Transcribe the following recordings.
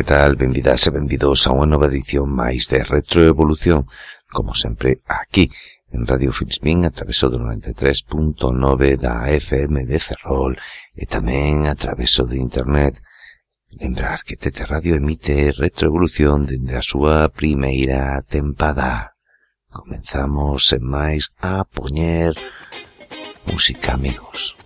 que tal? Benvidas e benvidos a unha nova edición máis de Retroevolución, como sempre aquí, en Radio Filispín, a traveso do 93.9 da FM de Ferrol e tamén a traveso de Internet. Lembrar que Tete Radio emite Retroevolución dende a súa primeira tempada. Comenzamos en máis a poñer música, amigos.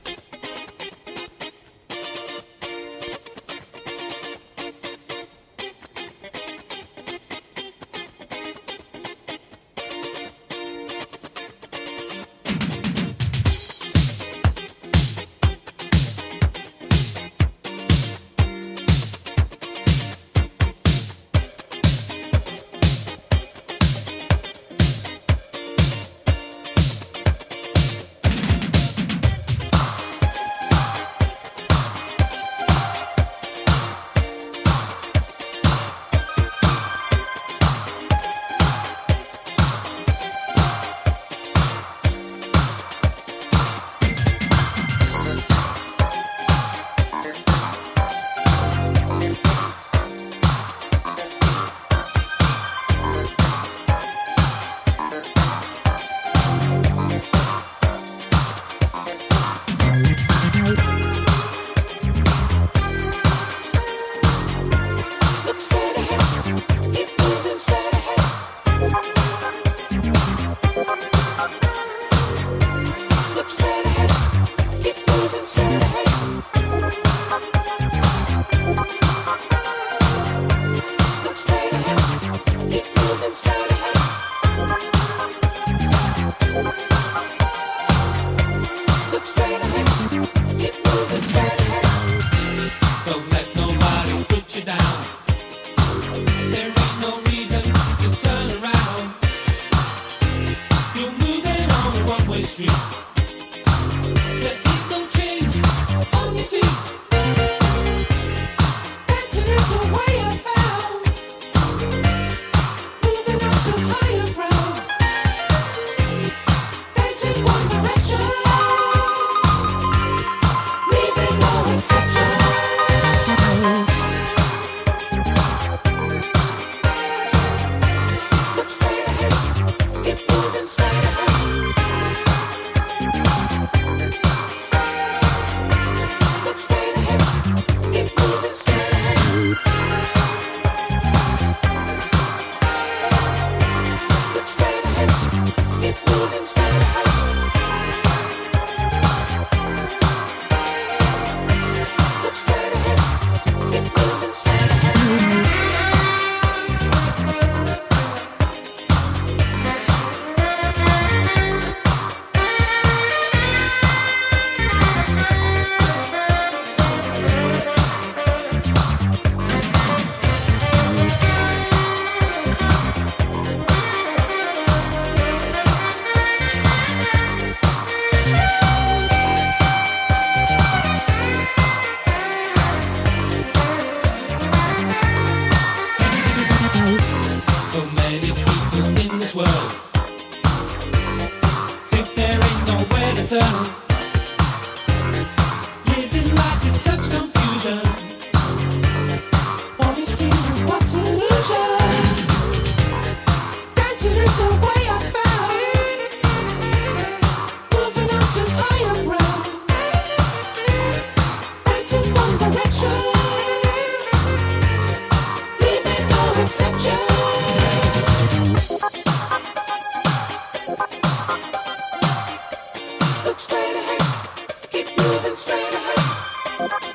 Look straight ahead. Keep moving straight ahead.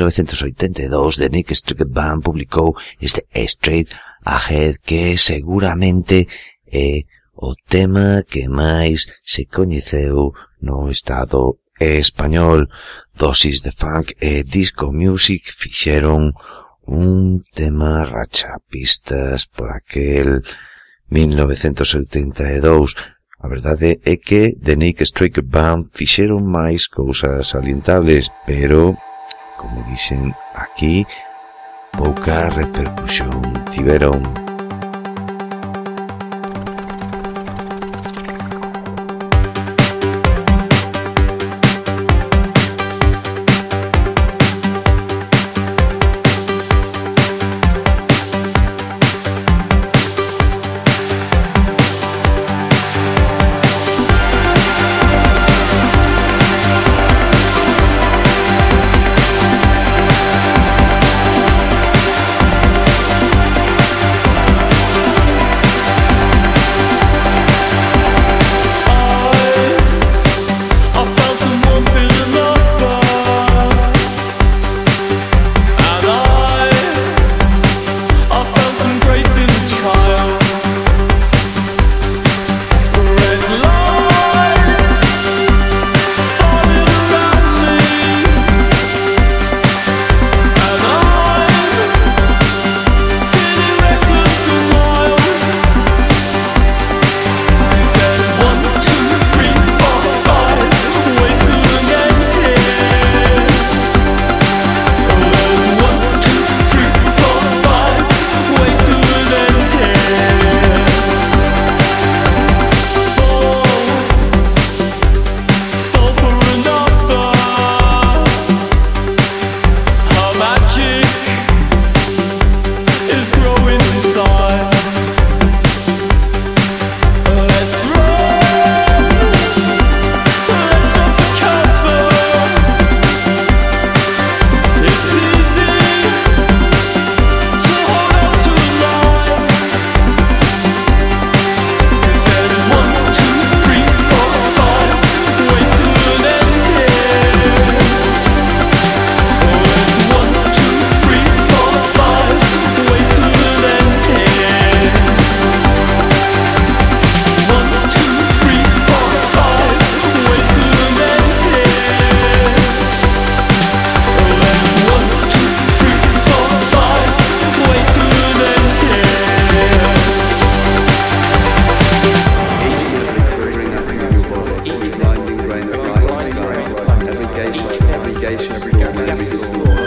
1982 The Nick Street Band publicou este Straight Ahead que seguramente é o tema que máis se coñeceu no estado español. Dosis de funk e disco music fixeron un tema rachapistas por aquel 1972. A verdade é que The Nick Strike Band fixeron máis cousas salientables, pero como dixen aquí, pouca repercusión tiveron Navigation, navigation, navigation. gation.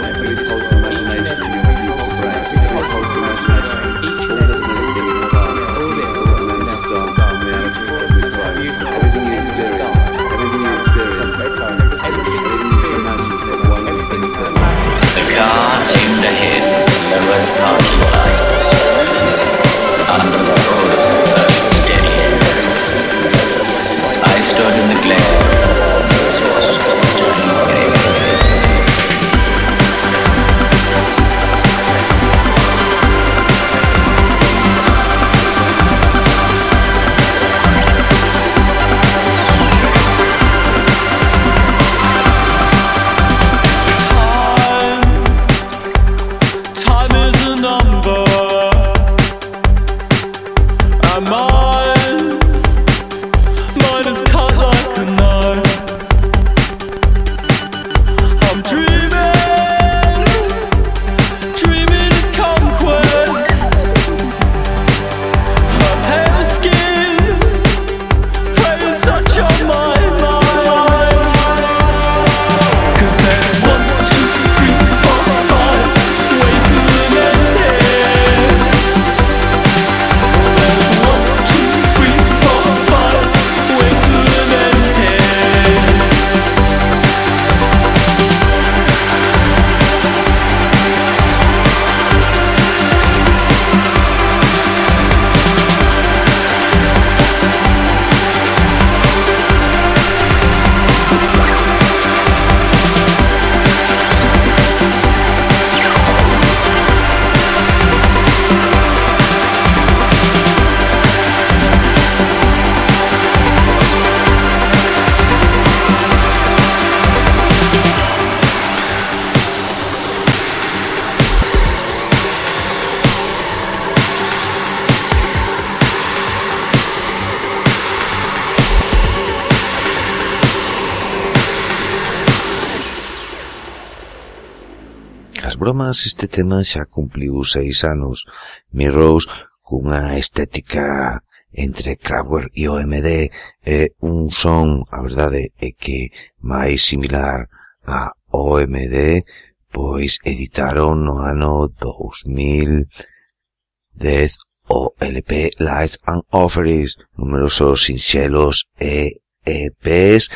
bromas este tema xa cumpliu seis anos. Mirrors cunha estética entre Kraftwerk e OMD é un son, a verdade, é que máis similar a OMD, pois editaron no ano 2010 o LP Lights and Offerings, numerosos sinxelos e EPs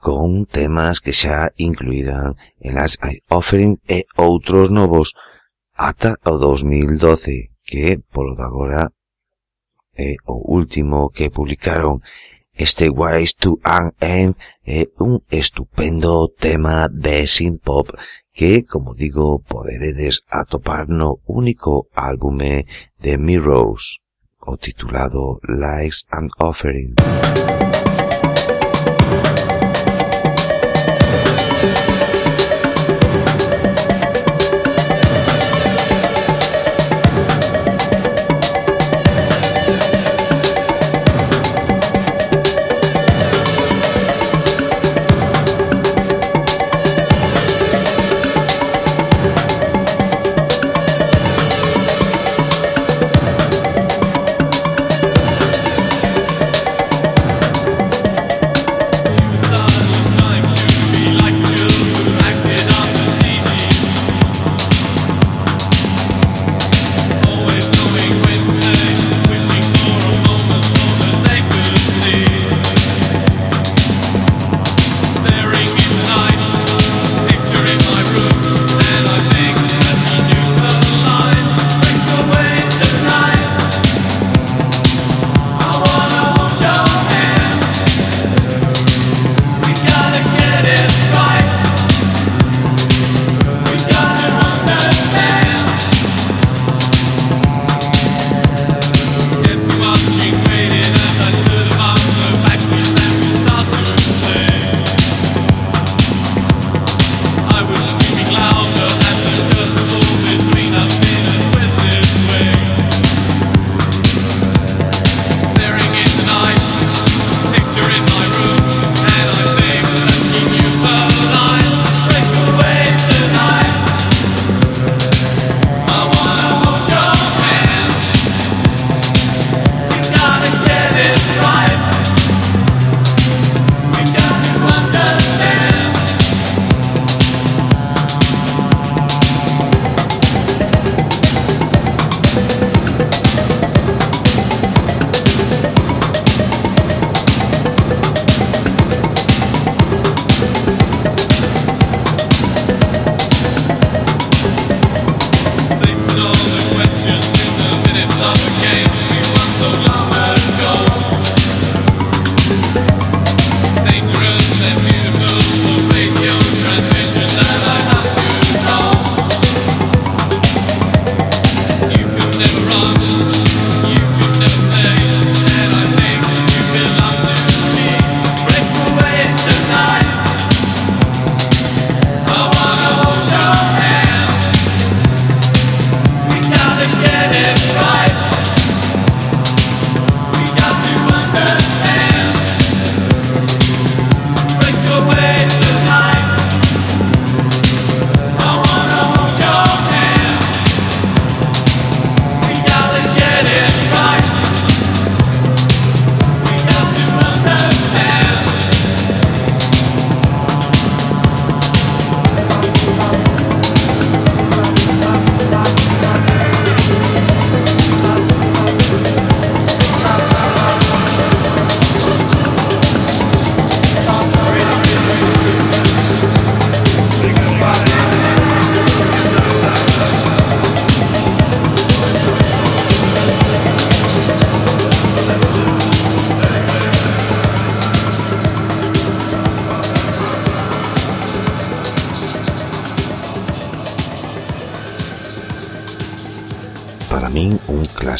con temas que xa incluirán en las offering e outros novos ata o 2012, que, polo de agora, é o último que publicaron este Wise to an End é un estupendo tema de synth-pop que, como digo, poderedes atopar no único álbume de Mirrors, o titulado Likes and Offering. Thank you.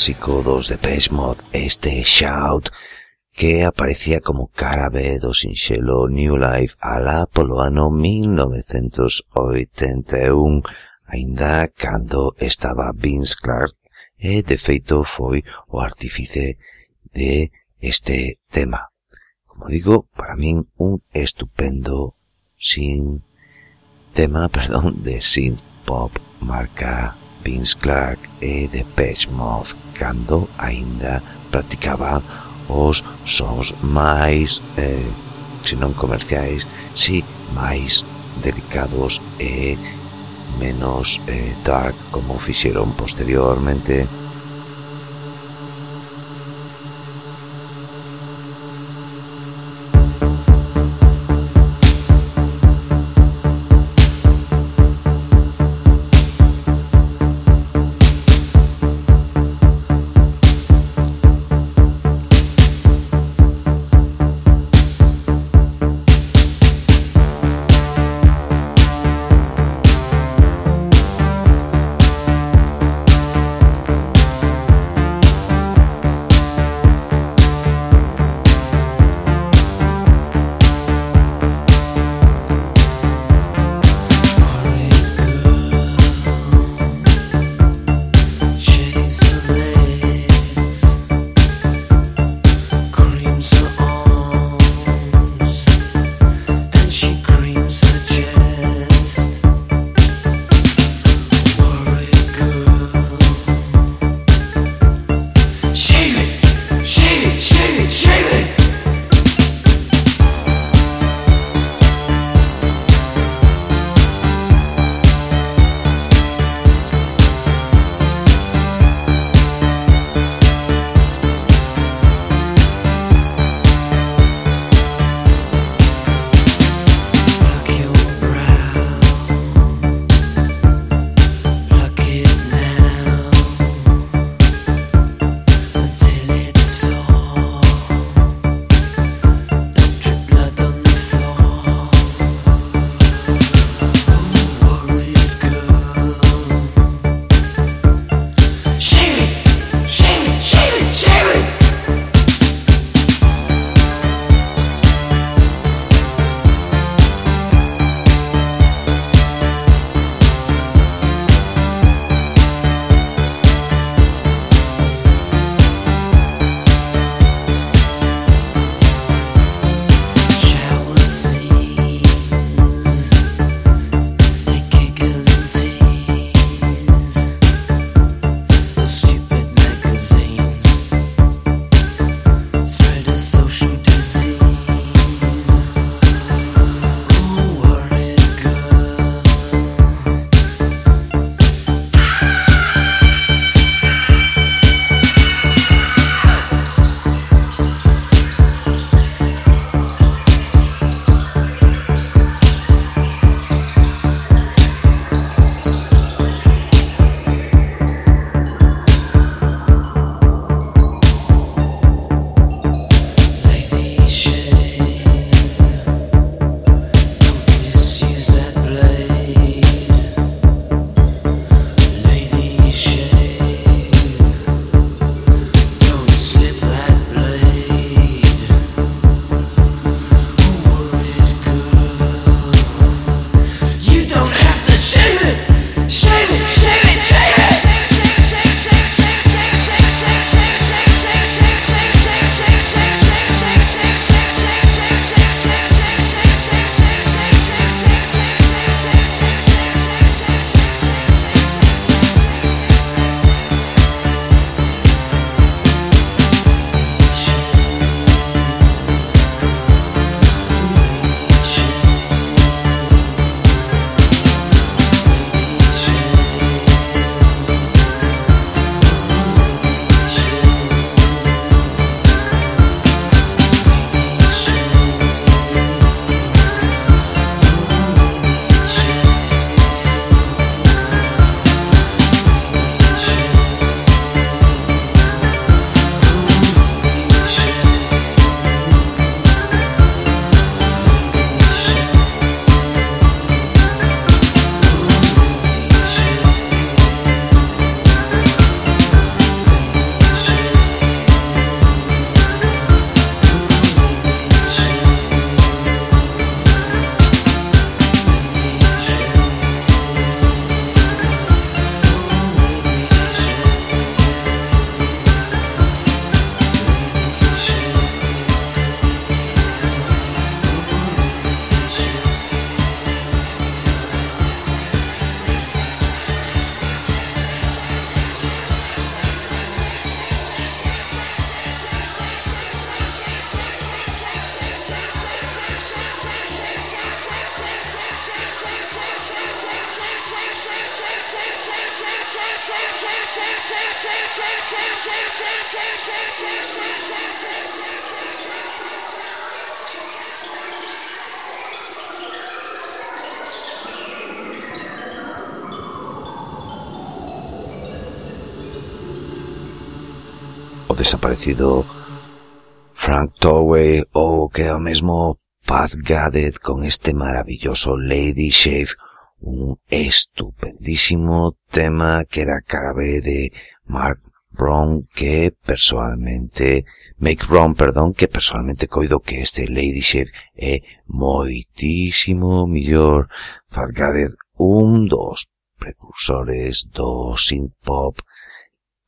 clásico dos Depeche Mode, este Shout, que aparecía como cara B do sinxelo New Life alá polo ano 1981, aínda cando estaba Vince Clark, e de feito foi o artífice de este tema. Como digo, para min un estupendo sin tema, perdón, de synth pop marca Vince Clark e de Mode cando aínda practicaba os sons máis, eh, se non comerciais, si máis delicados e menos eh, dark como fixeron posteriormente aparecido Frank Towey ou que é o mesmo Pat Gadet con este maravilloso Lady Shave, un estupendísimo tema que era cara B de Mark Brown que personalmente Make Brown, perdón, que personalmente coido que este Lady Shave é moitísimo mellor Pat Gadet, un dos precursores do synth pop,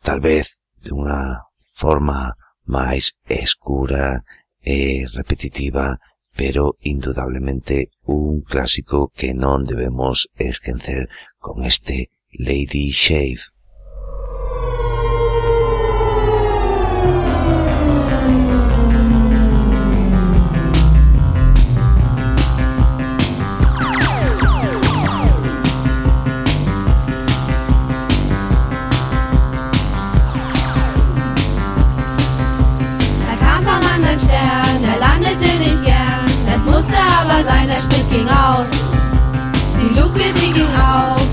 tal vez de unha forma máis escura e repetitiva, pero indudablemente un clásico que non debemos esquecer con este Lady Shave.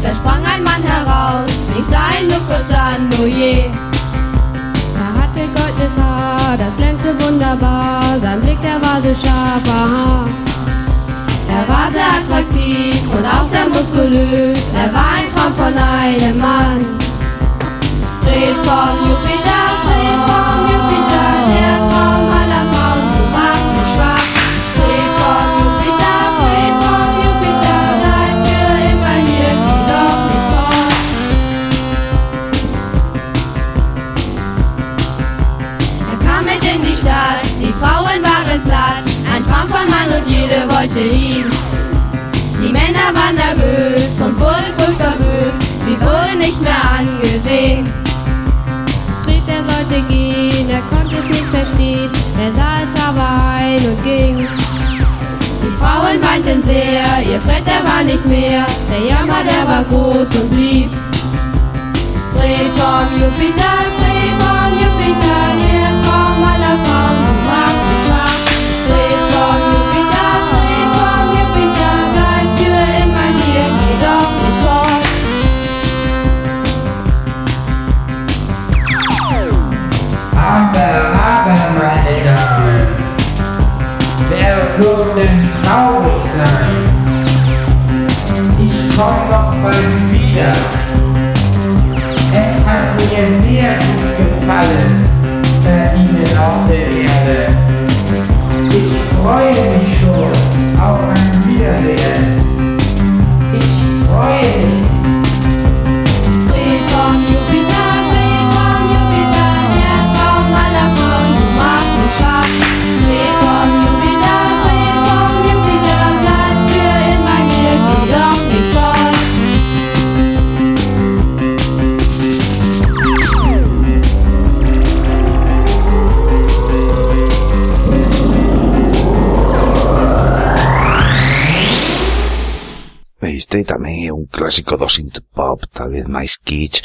Da sprang ein Mann heraus. Ich sah ihn nur kurz an, oh je. Er hatte goldenes Haar, das glänzte wunderbar. Sein Blick, der war so scharf, aha. Er war sehr attraktiv und auch sehr muskulös. Er war ein Traum von einem Mann. Fred vom Jupiter, Mann und jede wollte ihn. Die Männer waren nervös und wurden furchtbar bös, sie wurden nicht mehr angesehen. Fried, er sollte gehen, er konnte es nicht verstehen, er sah es aber ein und ging. Die Frauen weinten sehr, ihr Vetter war nicht mehr, der Jammer, der war groß und blieb. Fred vom Jupiter, Fred vom Jupiter, bald wieder. Es hat mir sehr gut gefallen, bei Ihnen auf der Erde. Ich freue mich schon auf ein Wiedersehen. tamén é un clásico do synth-pop, tal vez máis kitsch,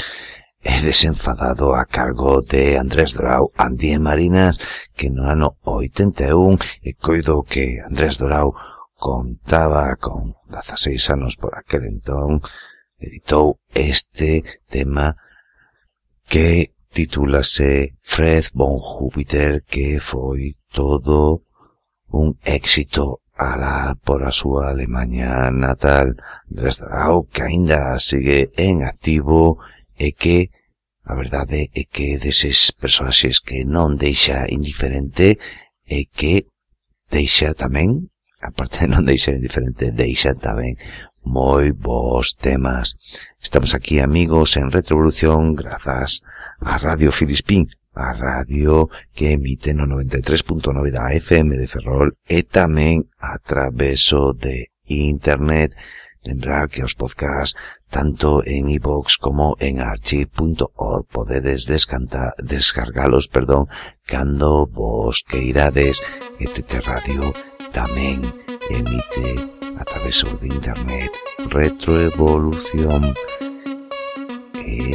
e desenfadado a cargo de Andrés Dorau, Andy e Marinas, que no ano 81 e coido que Andrés Dorau contaba con 16 anos por aquel entón, editou este tema que titúlase Fred von Júpiter, que foi todo un éxito alá pola súa Alemanha natal Dresdau que aínda sigue en activo e que a verdade é que deses personaxes que non deixa indiferente e que deixa tamén aparte de non deixa indiferente deixa tamén moi bons temas. Estamos aquí amigos en Retrovolución grazas a Radio Filispín a radio que emite no 93.9 da FM de Ferrol e tamén a traveso de internet. Lembrar que os podcasts tanto en iVoox como en archive.org podedes descargalos perdón, cando vos queirades. ETT Radio tamén emite a traveso de internet. Retroevolución. E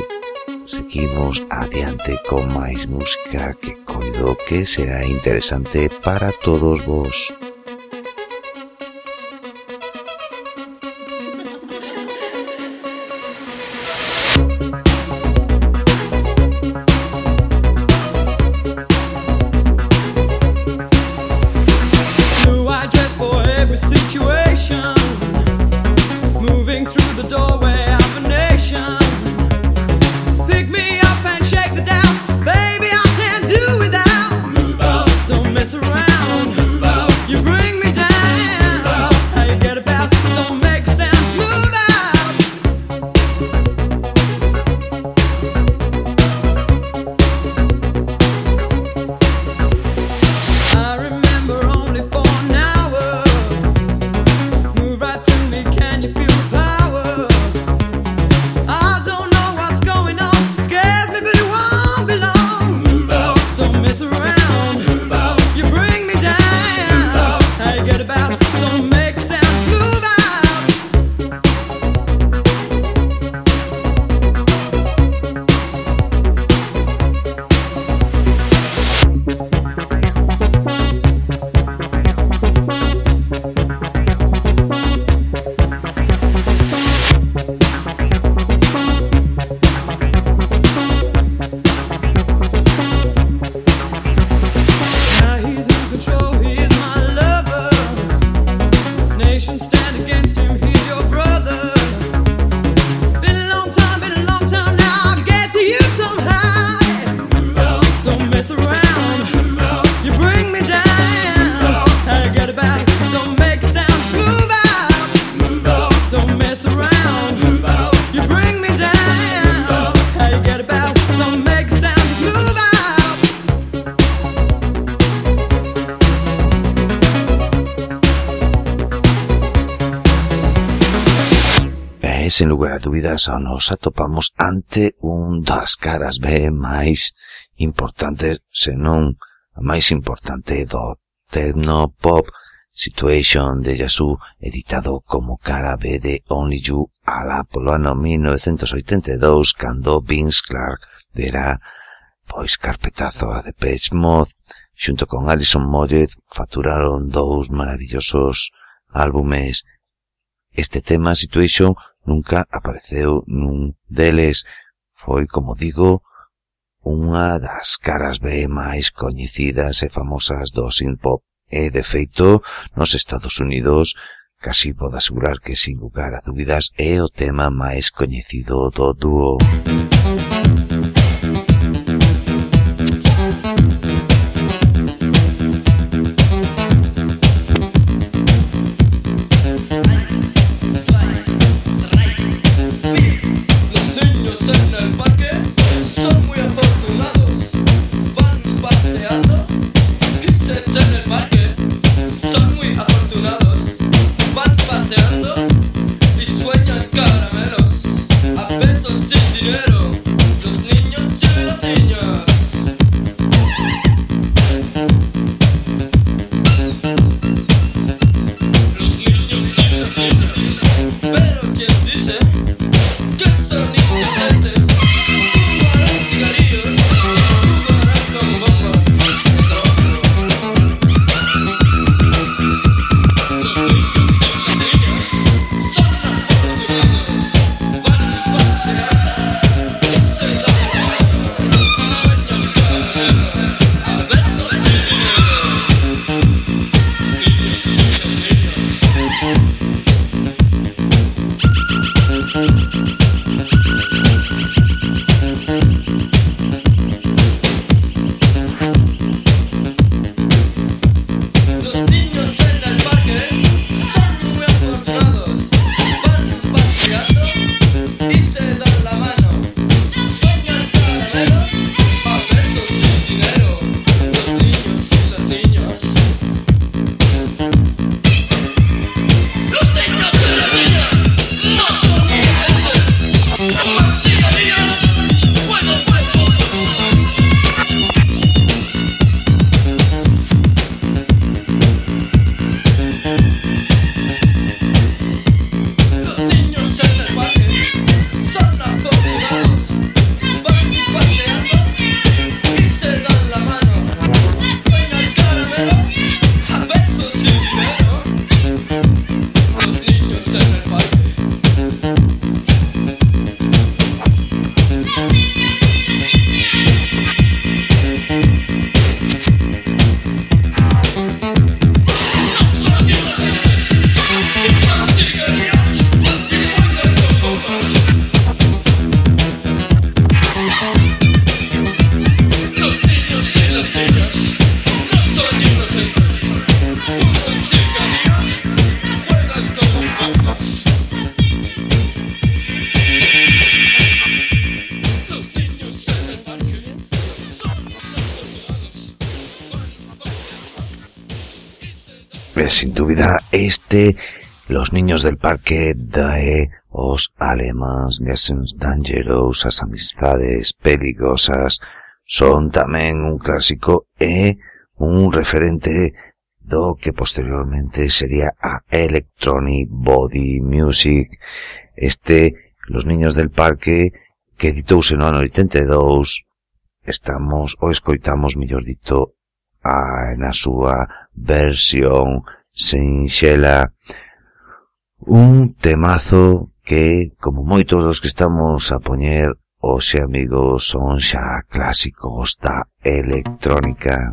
seguimos adiante con máis música que coido que será interesante para todos vos. sen lugar a dúbidas, nos atopamos ante un das caras B máis importantes, senón a máis importante do Tecnopop Situation de Yasu, editado como cara B de Only You a la polo ano 1982, cando Vince Clark verá pois carpetazo a Depeche Mode, xunto con Alison Moyet faturaron dous maravillosos álbumes. Este tema, Situation, nunca apareceu nun deles. Foi, como digo, unha das caras B máis coñecidas e famosas do synth-pop e, de feito, nos Estados Unidos, casi podo asegurar que, sin lugar a dúbidas, é o tema máis coñecido do dúo. Música Los niños del parque dae, os alemáns gesens dangerous, as amizades peligrosas son tamén un clásico e un referente do que posteriormente sería a Electronic Body Music. Este, Los Niños del Parque, que editouse no ano 82, estamos ou escoitamos, mellor dito, a, na súa versión sinxela. Un temazo que, como moitos dos que estamos a poñer, hoxe amigos, son xa clásicos da electrónica.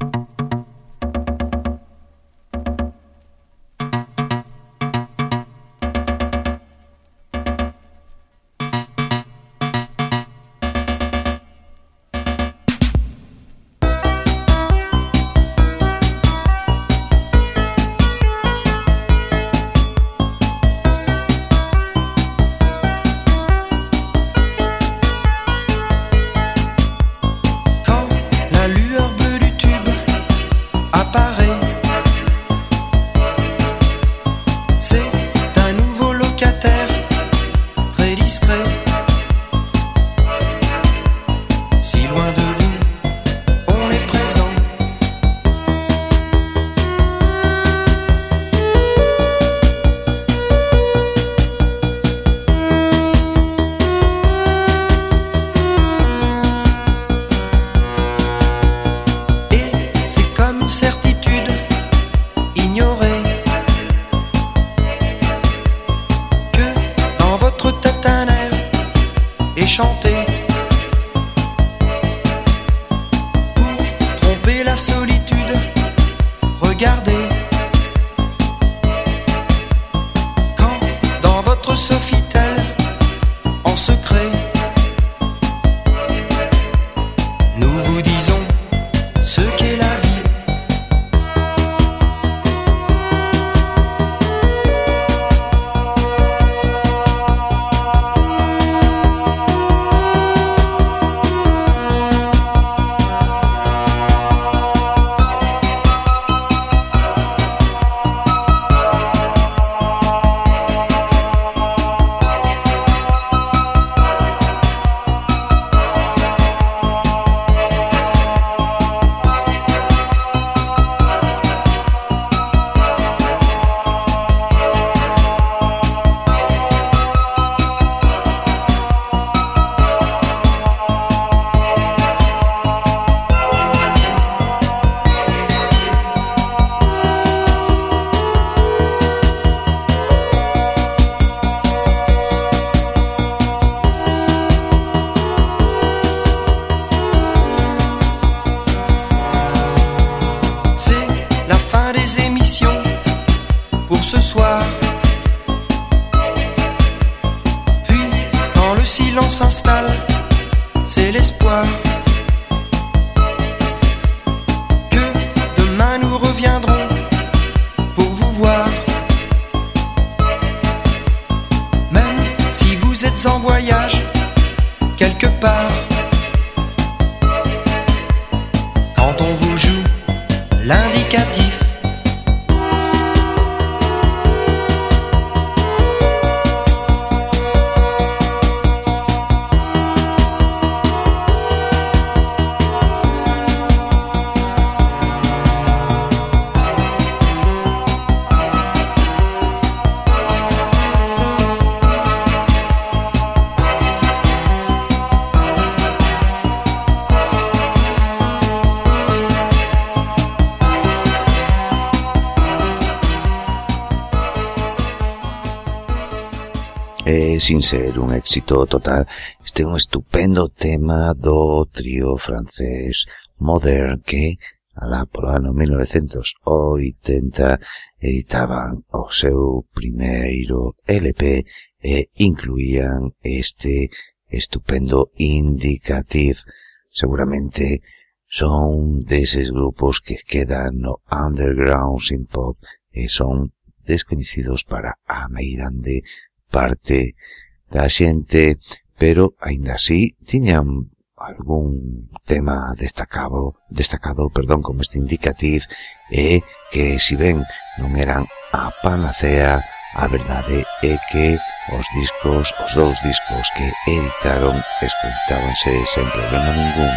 sin ser un éxito total, este é un estupendo tema do trío francés Modern que, alá polo ano 1980, editaban o seu primeiro LP e incluían este estupendo indicativo. Seguramente son deses grupos que quedan no underground sin pop e son desconhecidos para a meirande parte da xente, pero, aínda así, tiñan algún tema destacado, destacado, perdón, como este indicativo, é que, si ben non eran a panacea, a verdade é que os discos, os dous discos que editaron, escutábanse sen problema ningún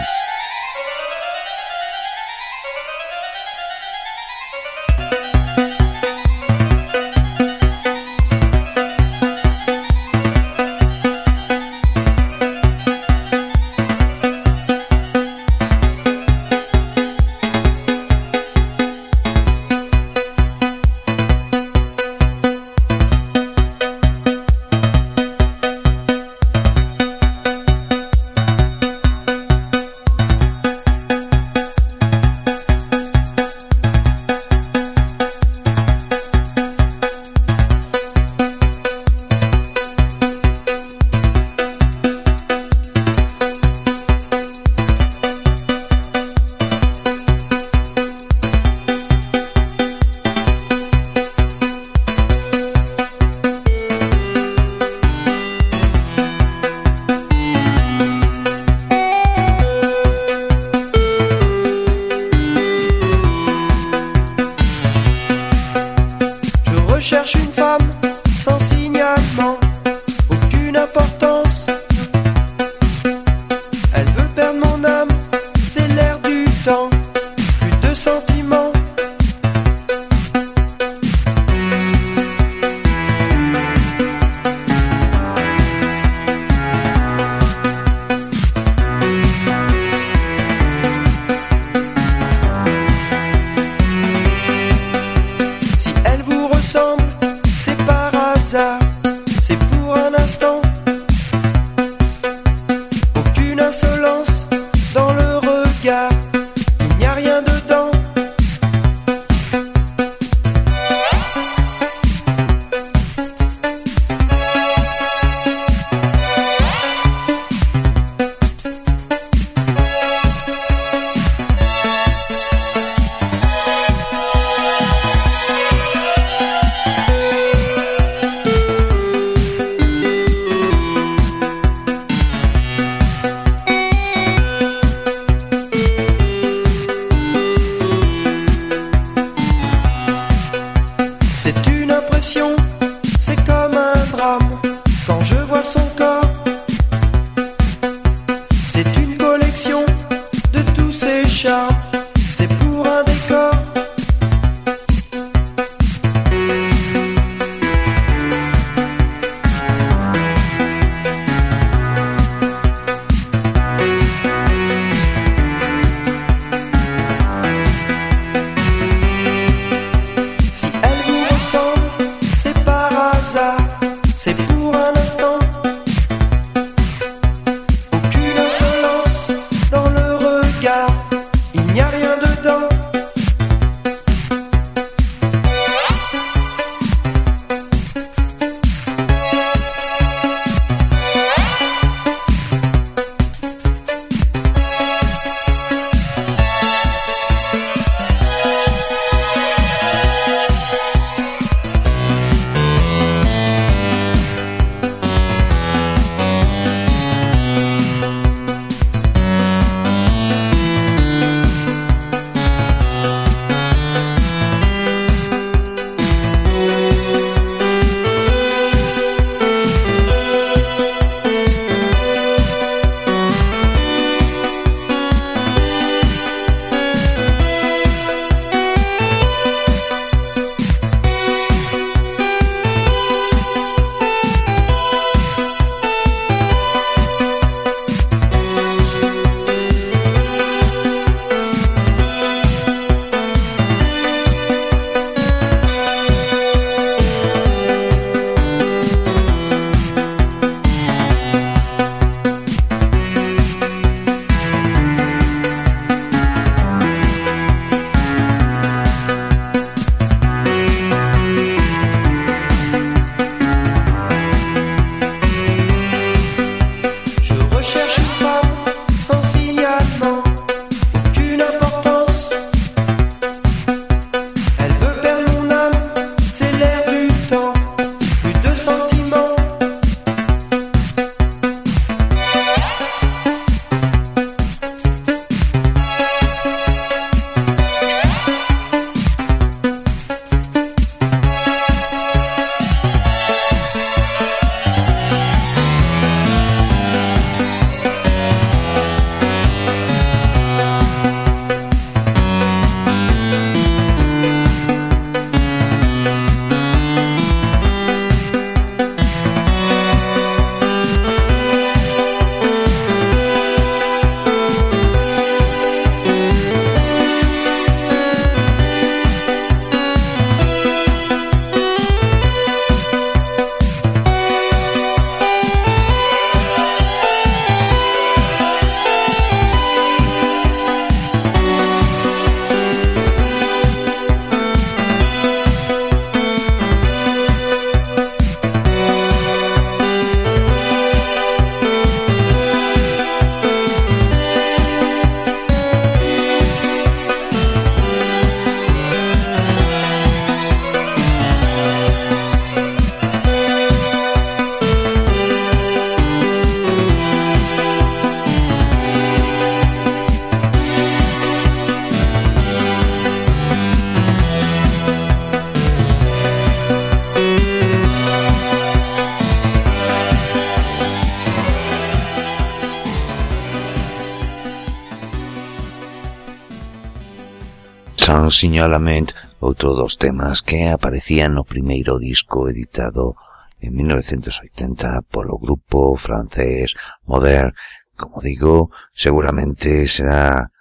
Signalement, outro dos temas que aparecían no primeiro disco editado en 1980 polo grupo francés Modern. Como digo, seguramente será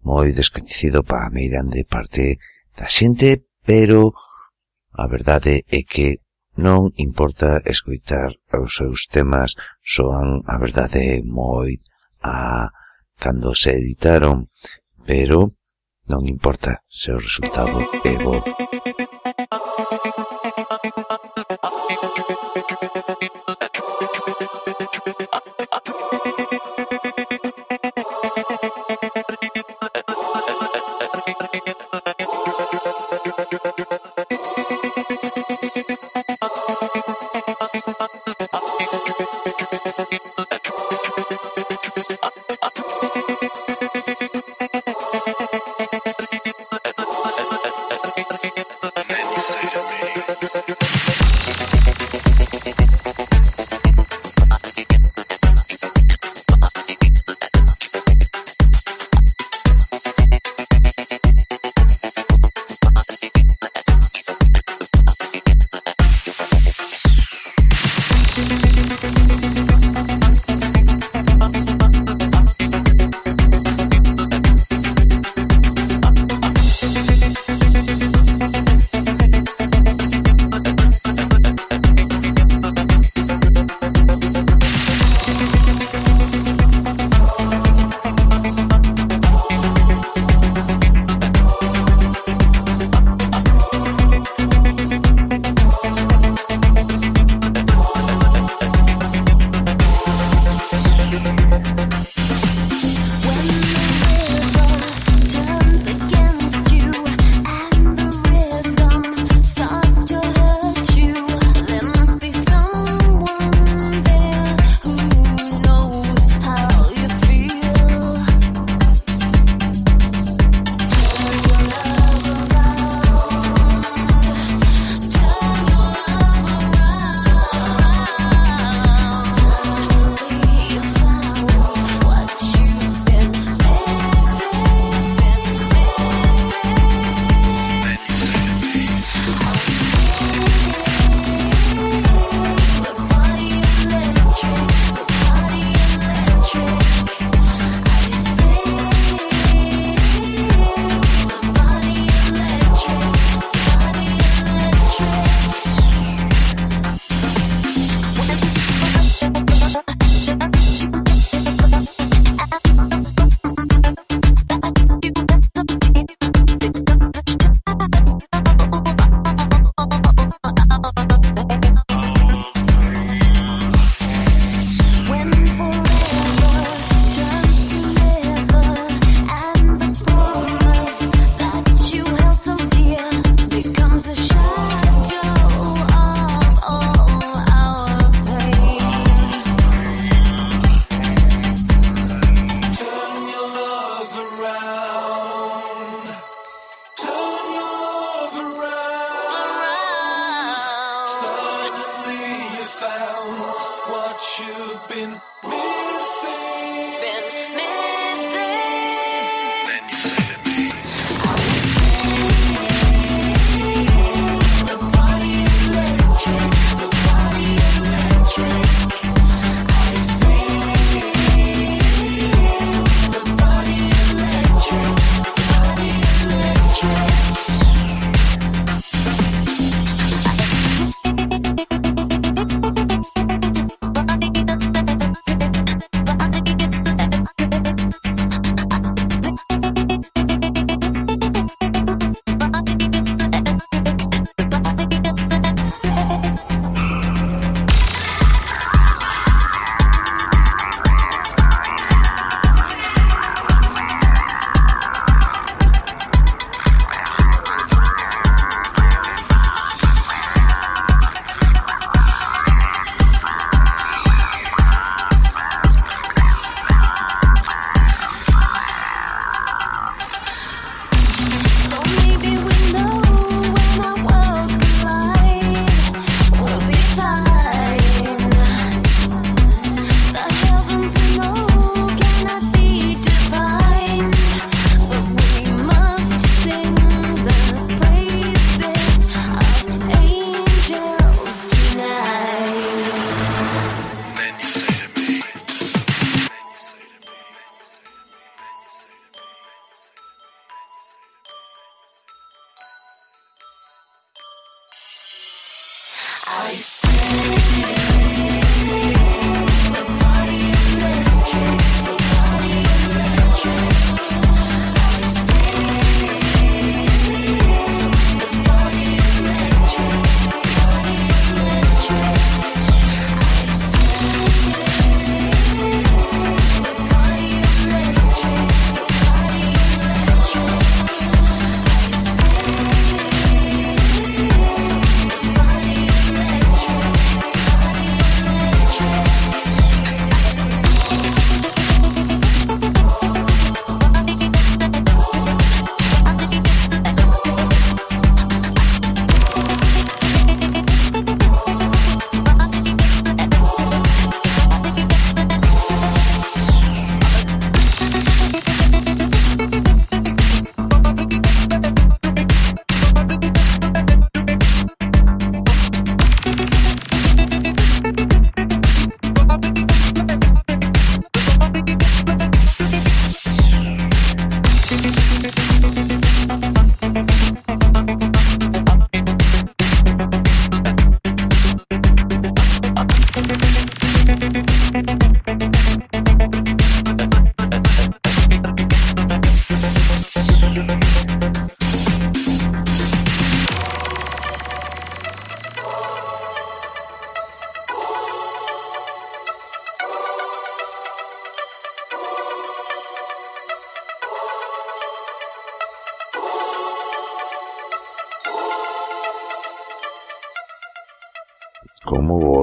moi descoñecido para a meirande parte da xente, pero a verdade é que non importa escoitar os seus temas, soan a verdade moi a cando se editaron, pero Non importa se o resultado é bo.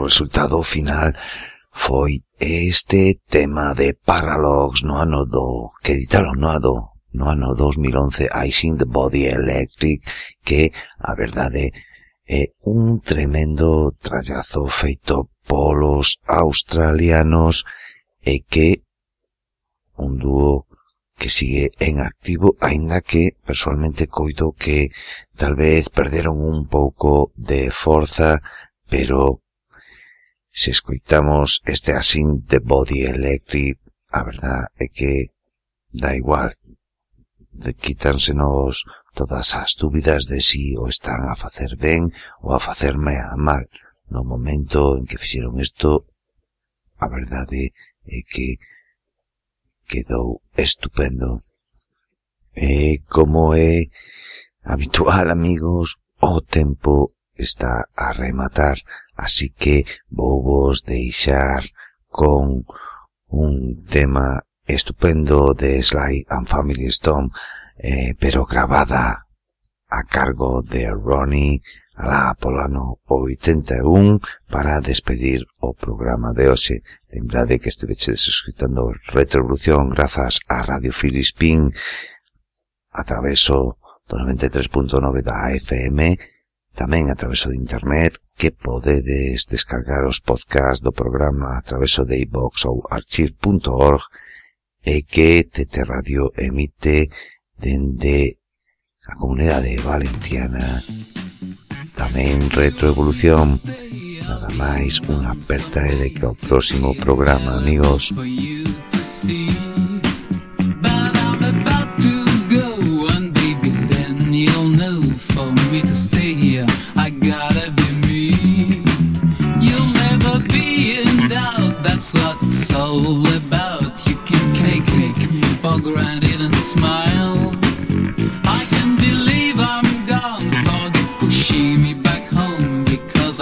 resultado final foi este tema de Paralox no ano do que editaron no ano no ano 2011 I the Body Electric que a verdade é un tremendo trallazo feito polos australianos e que un dúo que sigue en activo, aínda que personalmente coido que tal vez perderon un pouco de forza, pero Se escoitamos este asín de Body Electric, a verdad é que da igual. Quitánsenos todas as dúbidas de si o están a facer ben ou a facerme a mal. No momento en que fixeron isto, a verdade é que quedou estupendo. E como é habitual, amigos, o tempo está a rematar. Así que vou vos deixar con un tema estupendo de Sly and Family Stone, eh, pero gravada a cargo de Ronnie alá polo ano 81 para despedir o programa de hoxe. Lembrade que esteveches escutando Retrovolución grazas a Radio Filispín a traveso do 93.9 da FM tamén a través de internet que podedes descargar os podcasts do programa a través de iVox ou archive.org e que TT Radio emite dende a comunidade valenciana. Tamén retroevolución nada máis unha aperta de que o próximo programa amigos.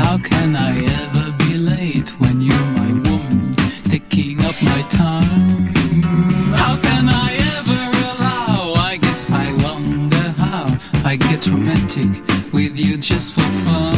How can I ever be late when you're my woman, taking up my time? How can I ever allow? I guess I wonder how I get romantic with you just for fun.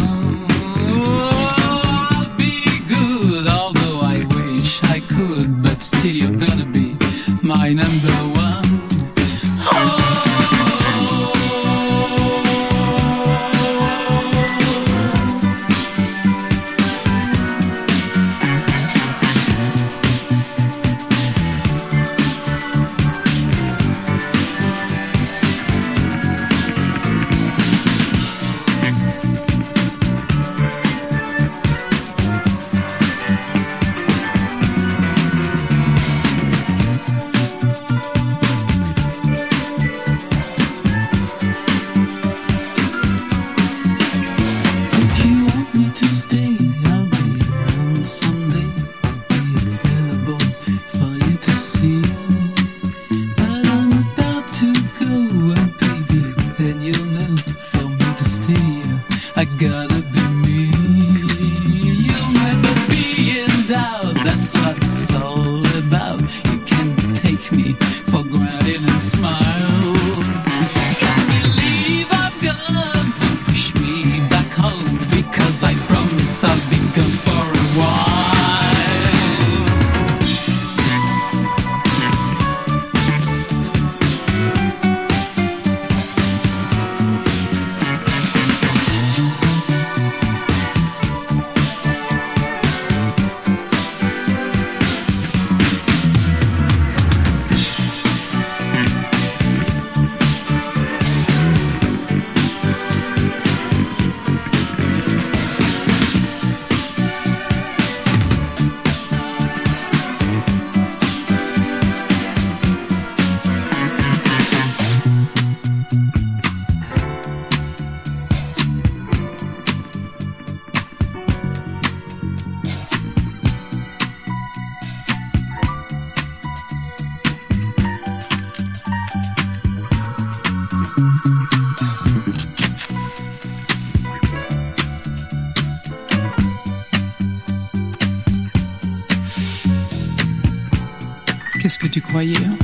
Tu croyais hein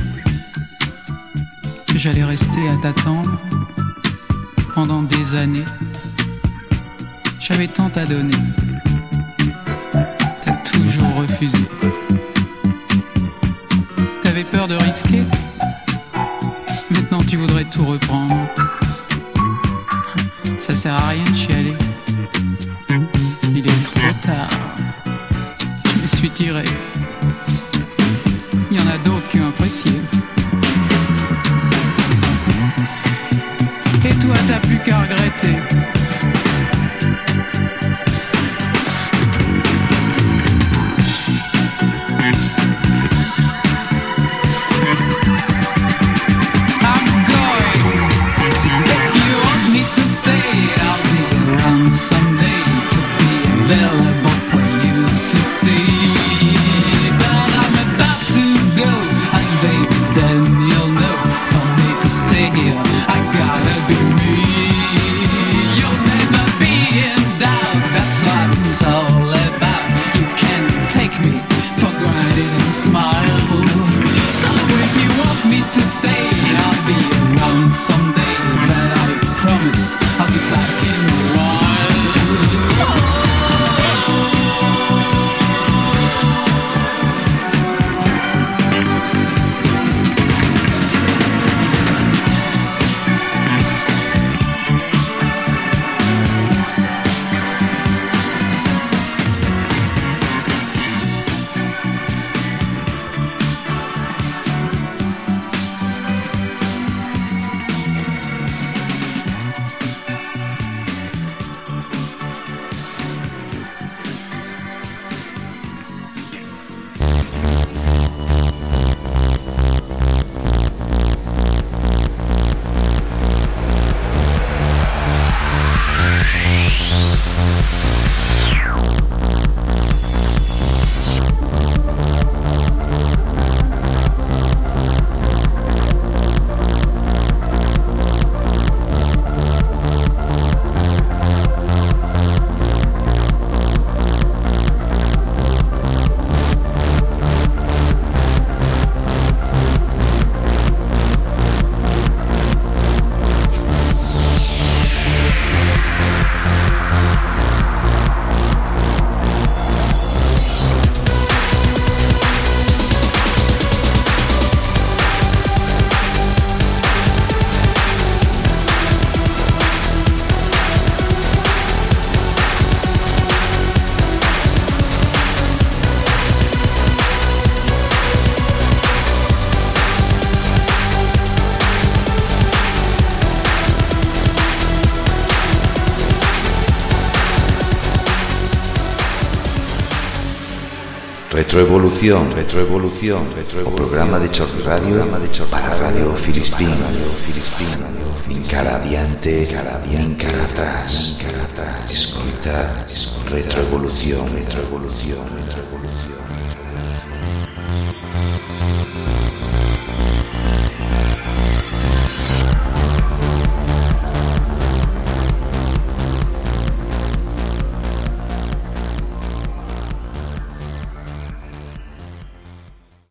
Que j'allais rester à t'attendre pendant des années J'avais tant à donner. T'as toujours refusé. T'avais peur de risquer Maintenant tu voudrais tout reprendre. Ça sert à rien de chialer. Il est trop tard. Je me suis tiré. T'as plus qu'à regretter. Retroevolución, retroevolución, retroevolución. O programa de Chorri Radio, programa de Chorri para Radio Filispín, Radio Filispín, Radio Cara adiante, cara adiante, cara atrás, cara atrás. Escoita, retroevolución, retroevolución, retroevolución.